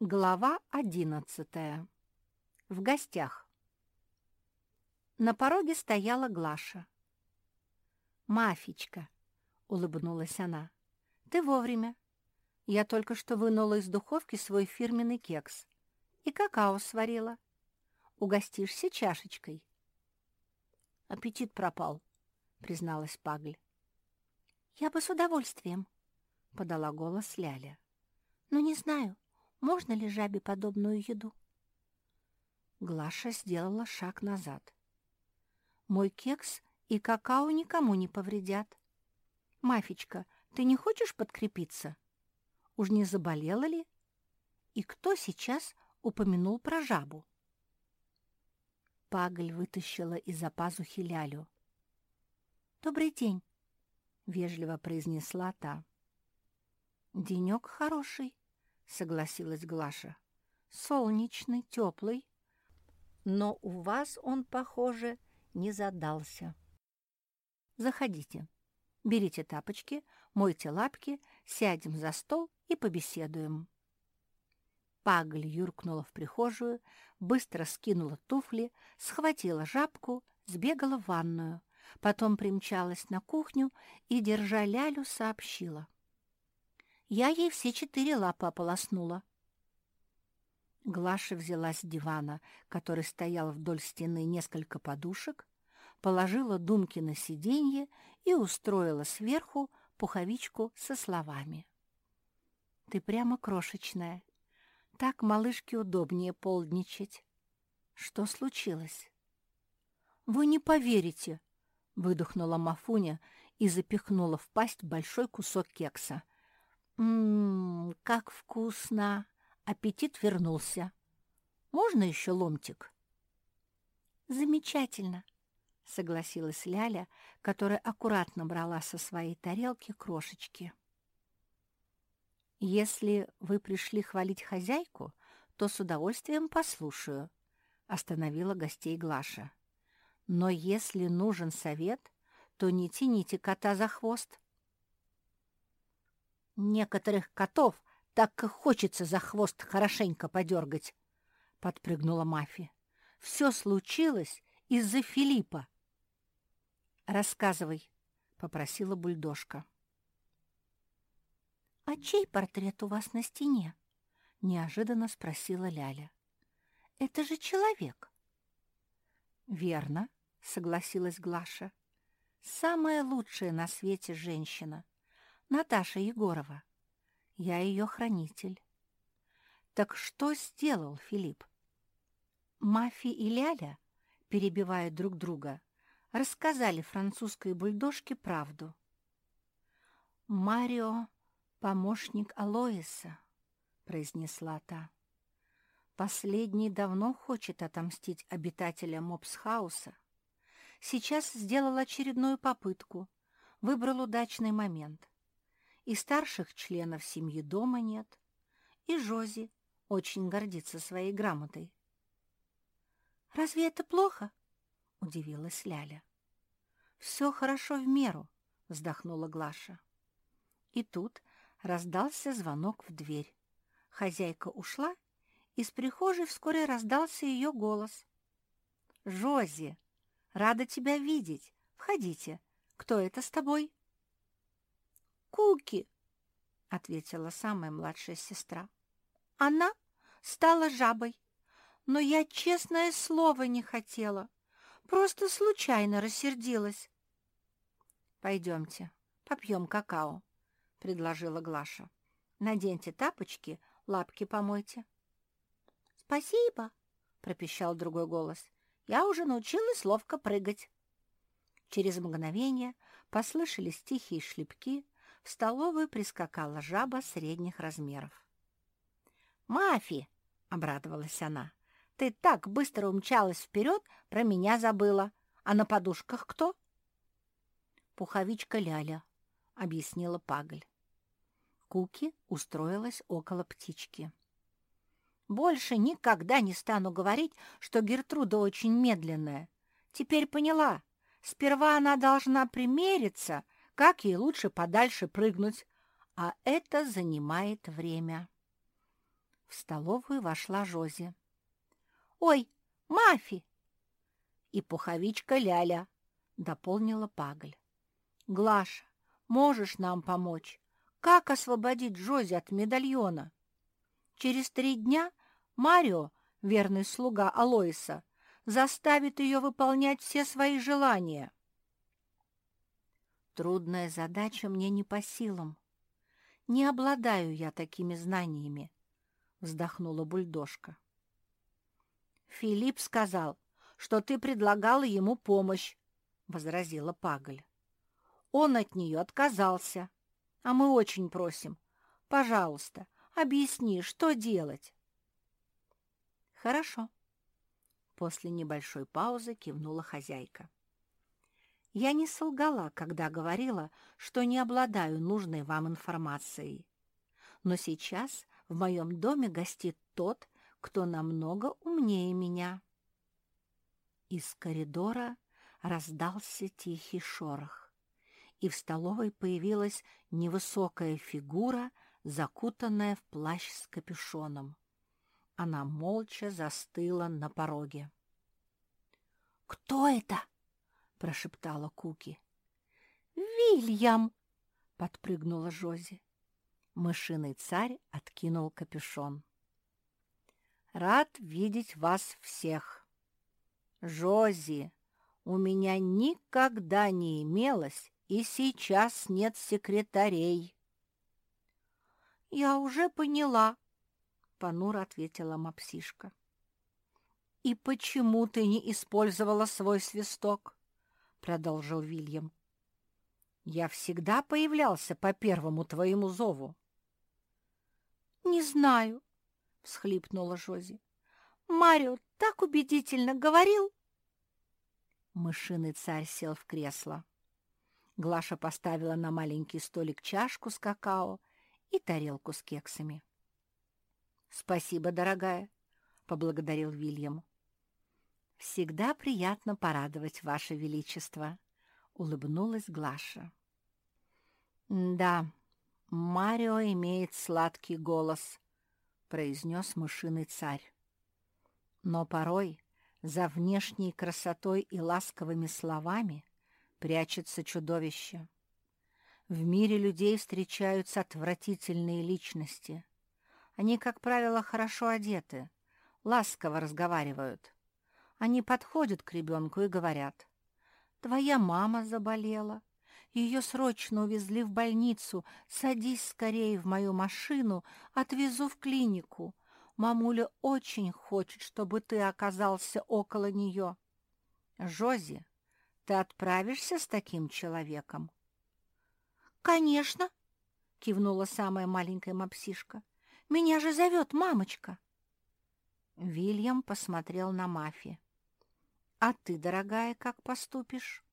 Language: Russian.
Глава одиннадцатая. В гостях. На пороге стояла Глаша. «Мафичка», — улыбнулась она, — «ты вовремя. Я только что вынула из духовки свой фирменный кекс и какао сварила. Угостишься чашечкой?» «Аппетит пропал», — призналась Пагль. «Я бы с удовольствием», — подала голос Ляля. «Но не знаю, можно ли жабе подобную еду? Глаша сделала шаг назад. Мой кекс и какао никому не повредят. Мафичка, ты не хочешь подкрепиться? Уж не заболела ли? И кто сейчас упомянул про жабу? Пагль вытащила из-за пазухи лялю. «Добрый день», — вежливо произнесла та. «Денек хороший», — согласилась Глаша. «Солнечный, теплый, но у вас он, похоже, не задался. Заходите, берите тапочки, мойте лапки, сядем за стол и побеседуем». Пагль юркнула в прихожую, быстро скинула туфли, схватила жабку, сбегала в ванную, потом примчалась на кухню и, держа лялю, сообщила. Я ей все четыре лапы ополоснула. Глаша взяла с дивана, который стоял вдоль стены, несколько подушек, положила думки на сиденье и устроила сверху пуховичку со словами. «Ты прямо крошечная. Так малышке удобнее полдничать. Что случилось?» «Вы не поверите!» — выдохнула Мафуня и запихнула в пасть большой кусок кекса — Ммм, как вкусно! Аппетит вернулся. Можно еще ломтик? Замечательно, согласилась Ляля, которая аккуратно брала со своей тарелки крошечки. Если вы пришли хвалить хозяйку, то с удовольствием послушаю, остановила гостей Глаша. Но если нужен совет, то не тяните кота за хвост. Некоторых котов так и хочется за хвост хорошенько подергать, — подпрыгнула Мафи. Все случилось из-за Филиппа. «Рассказывай», — попросила бульдожка. «А чей портрет у вас на стене?» — неожиданно спросила Ляля. «Это же человек». «Верно», — согласилась Глаша. «Самая лучшая на свете женщина — Наташа Егорова. Я ее хранитель. Так что сделал Филипп? Мафи и Ляля, перебивая друг друга, рассказали французской бульдожке правду. «Марио — помощник Алоиса», — произнесла та. «Последний давно хочет отомстить обитателям Мопсхауса. Сейчас сделал очередную попытку, выбрал удачный момент и старших членов семьи дома нет, и Жози очень гордится своей грамотой. «Разве это плохо?» — удивилась Ляля. «Все хорошо в меру», — вздохнула Глаша. И тут раздался звонок в дверь. Хозяйка ушла, и с прихожей вскоре раздался ее голос. «Жози, рада тебя видеть. Входите. Кто это с тобой?» Куки, — ответила самая младшая сестра. Она стала жабой, но я, честное слово, не хотела. Просто случайно рассердилась. «Пойдемте, попьем какао», — предложила Глаша. «Наденьте тапочки, лапки помойте». «Спасибо», — пропищал другой голос. «Я уже научилась ловко прыгать». Через мгновение послышались тихие шлепки, в столовую прискакала жаба средних размеров. «Мафи!» — обрадовалась она. «Ты так быстро умчалась вперед, про меня забыла. А на подушках кто?» «Пуховичка Ляля», — объяснила Пагль. Куки устроилась около птички. «Больше никогда не стану говорить, что Гертруда очень медленная. Теперь поняла. Сперва она должна примериться, как ей лучше подальше прыгнуть, а это занимает время. В столовую вошла Жози. «Ой, Мафи!» «И пуховичка Ляля», — дополнила Пагль. «Глаша, можешь нам помочь? Как освободить Жози от медальона? Через три дня Марио, верный слуга Алоиса, заставит ее выполнять все свои желания». Трудная задача мне не по силам. Не обладаю я такими знаниями, — вздохнула бульдожка. Филипп сказал, что ты предлагала ему помощь, — возразила Пагль. Он от нее отказался, а мы очень просим. Пожалуйста, объясни, что делать. Хорошо. После небольшой паузы кивнула хозяйка. Я не солгала, когда говорила, что не обладаю нужной вам информацией. Но сейчас в моем доме гостит тот, кто намного умнее меня. Из коридора раздался тихий шорох, и в столовой появилась невысокая фигура, закутанная в плащ с капюшоном. Она молча застыла на пороге. «Кто это?» — прошептала Куки. «Вильям!» — подпрыгнула Жози. Мышиный царь откинул капюшон. «Рад видеть вас всех. Жози, у меня никогда не имелось и сейчас нет секретарей». «Я уже поняла», — понуро ответила мапсишка. «И почему ты не использовала свой свисток?» Продолжил Вильям. «Я всегда появлялся по первому твоему зову». «Не знаю», — всхлипнула Жози. «Марио так убедительно говорил». Мышиный царь сел в кресло. Глаша поставила на маленький столик чашку с какао и тарелку с кексами. «Спасибо, дорогая», — поблагодарил Вильям. «Всегда приятно порадовать Ваше Величество», — улыбнулась Глаша. «Да, Марио имеет сладкий голос», — произнес мышиный царь. «Но порой за внешней красотой и ласковыми словами прячется чудовище. В мире людей встречаются отвратительные личности. Они, как правило, хорошо одеты, ласково разговаривают» Они подходят к ребенку и говорят, «Твоя мама заболела, ее срочно увезли в больницу, садись скорее в мою машину, отвезу в клинику. Мамуля очень хочет, чтобы ты оказался около нее». «Жози, ты отправишься с таким человеком?» «Конечно!» — кивнула самая маленькая мопсишка. «Меня же зовет мамочка!» Вильям посмотрел на Мафи. «А ты, дорогая, как поступишь?»